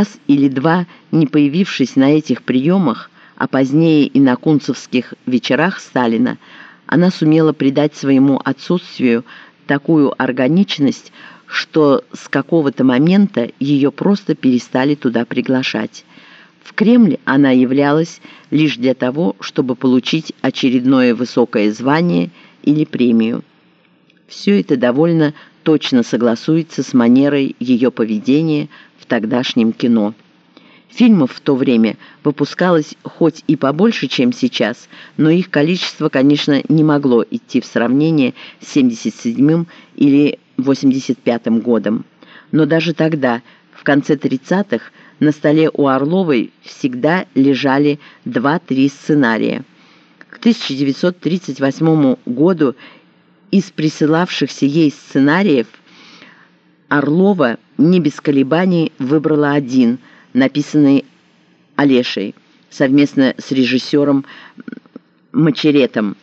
Раз или два, не появившись на этих приемах, а позднее и на кунцевских вечерах Сталина, она сумела придать своему отсутствию такую органичность, что с какого-то момента ее просто перестали туда приглашать. В Кремль она являлась лишь для того, чтобы получить очередное высокое звание или премию. Все это довольно точно согласуется с манерой ее поведения тогдашнем кино. Фильмов в то время выпускалось хоть и побольше, чем сейчас, но их количество, конечно, не могло идти в сравнение с 77 или 85 годом. Но даже тогда, в конце 30-х, на столе у Орловой всегда лежали 2-3 сценария. К 1938 году из присылавшихся ей сценариев Орлова не без колебаний выбрала один – написанный Олешей совместно с режиссером Мачеретом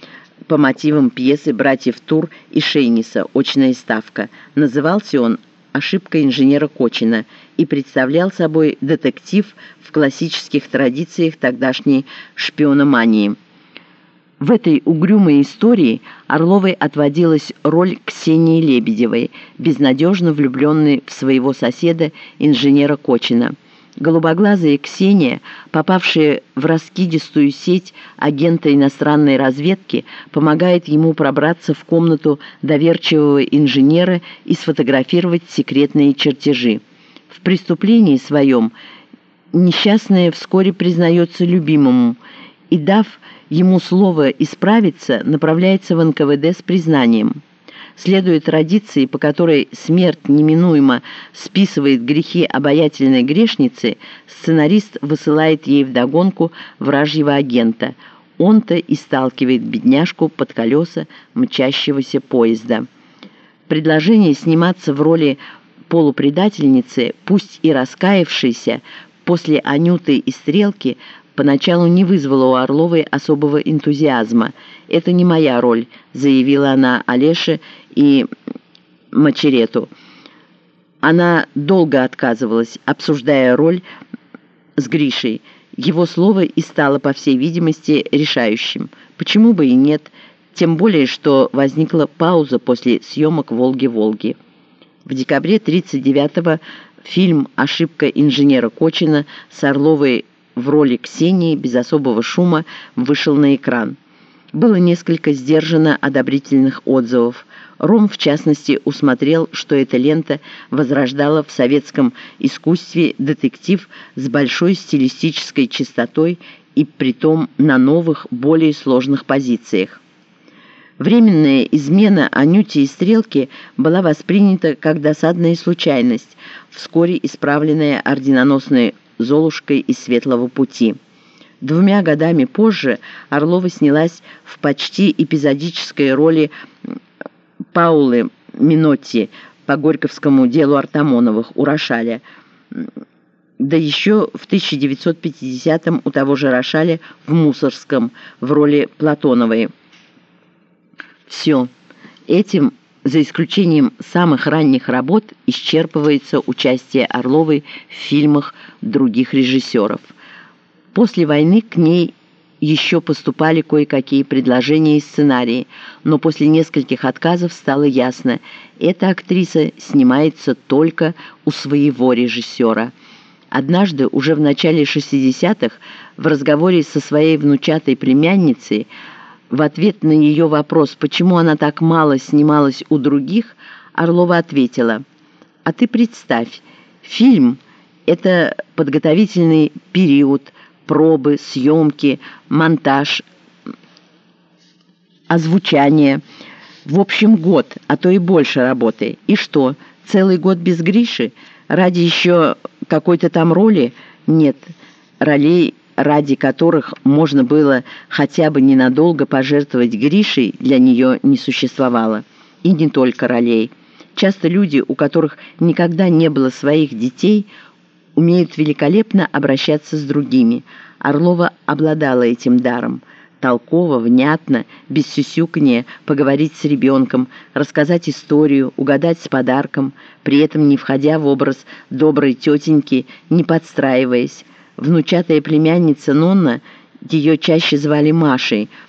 по мотивам пьесы «Братьев Тур» и Шейниса «Очная ставка». Назывался он «Ошибка инженера Кочина» и представлял собой детектив в классических традициях тогдашней шпиономании. В этой угрюмой истории Орловой отводилась роль Ксении Лебедевой, безнадежно влюбленной в своего соседа, инженера Кочина – Голубоглазая Ксения, попавшая в раскидистую сеть агента иностранной разведки, помогает ему пробраться в комнату доверчивого инженера и сфотографировать секретные чертежи. В преступлении своем несчастная вскоре признается любимому и, дав ему слово исправиться, направляется в НКВД с признанием следуя традиции, по которой смерть неминуемо списывает грехи обаятельной грешницы, сценарист высылает ей вдогонку вражьего агента. Он-то и сталкивает бедняжку под колеса мчащегося поезда. Предложение сниматься в роли полупредательницы, пусть и раскаявшейся, после Анюты и Стрелки, поначалу не вызвало у Орловой особого энтузиазма. «Это не моя роль», — заявила она Олеше и Мачерету. Она долго отказывалась, обсуждая роль с Гришей. Его слово и стало, по всей видимости, решающим. Почему бы и нет, тем более, что возникла пауза после съемок «Волги-Волги». В декабре 1939-го фильм «Ошибка инженера Кочина» с Орловой в роли Ксении без особого шума вышел на экран. Было несколько сдержано одобрительных отзывов. Ром, в частности, усмотрел, что эта лента возрождала в советском искусстве детектив с большой стилистической чистотой и притом на новых, более сложных позициях. Временная измена Анюти и Стрелки была воспринята как досадная случайность, вскоре исправленная орденоносной Золушкой из «Светлого пути». Двумя годами позже Орлова снялась в почти эпизодической роли Паулы Минотти по Горьковскому делу Артамоновых у Рошаля, да еще в 1950-м у того же Рошаля в Мусорском в роли Платоновой. Все. Этим за исключением самых ранних работ, исчерпывается участие Орловой в фильмах других режиссеров. После войны к ней еще поступали кое-какие предложения и сценарии, но после нескольких отказов стало ясно, эта актриса снимается только у своего режиссера. Однажды, уже в начале 60-х, в разговоре со своей внучатой племянницей, в ответ на ее вопрос, почему она так мало снималась у других, Орлова ответила, «А ты представь, фильм – это подготовительный период, пробы, съемки, монтаж, озвучание. В общем, год, а то и больше работы. И что, целый год без Гриши? Ради еще какой-то там роли? Нет, ролей ради которых можно было хотя бы ненадолго пожертвовать Гришей, для нее не существовало. И не только ролей. Часто люди, у которых никогда не было своих детей, умеют великолепно обращаться с другими. Орлова обладала этим даром. толково, внятно, без сюсюканья поговорить с ребенком, рассказать историю, угадать с подарком, при этом не входя в образ доброй тетеньки, не подстраиваясь. Внучатая племянница Нонна, ее чаще звали Машей –